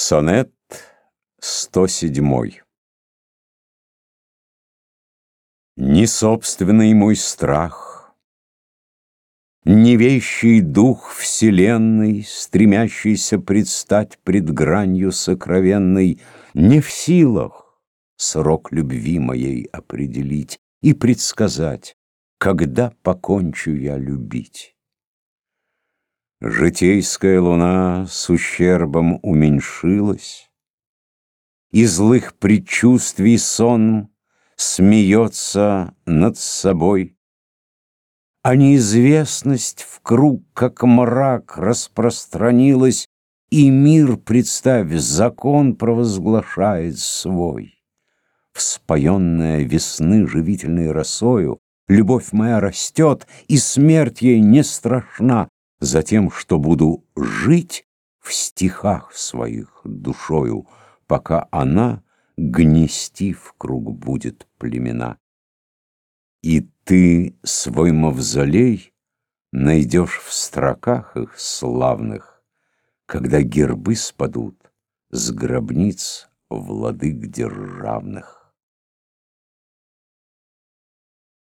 Сонет 107 Ни собственный мой страх, Ни вещий дух вселенной, Стремящийся предстать пред гранью сокровенной, Не в силах срок любви моей определить И предсказать, когда покончу я любить. Житейская луна с ущербом уменьшилась, И злых предчувствий сон смеется над собой, А неизвестность в круг, как мрак, распространилась, И мир, представь, закон провозглашает свой. Вспоенная весны живительной росою, Любовь моя растет, и смерть ей не страшна, за тем, что буду жить в стихах своих душою, пока она гнести в круг будет племена. И ты свой мавзолей найдешь в строках их славных, когда гербы спадут с гробниц владык державных.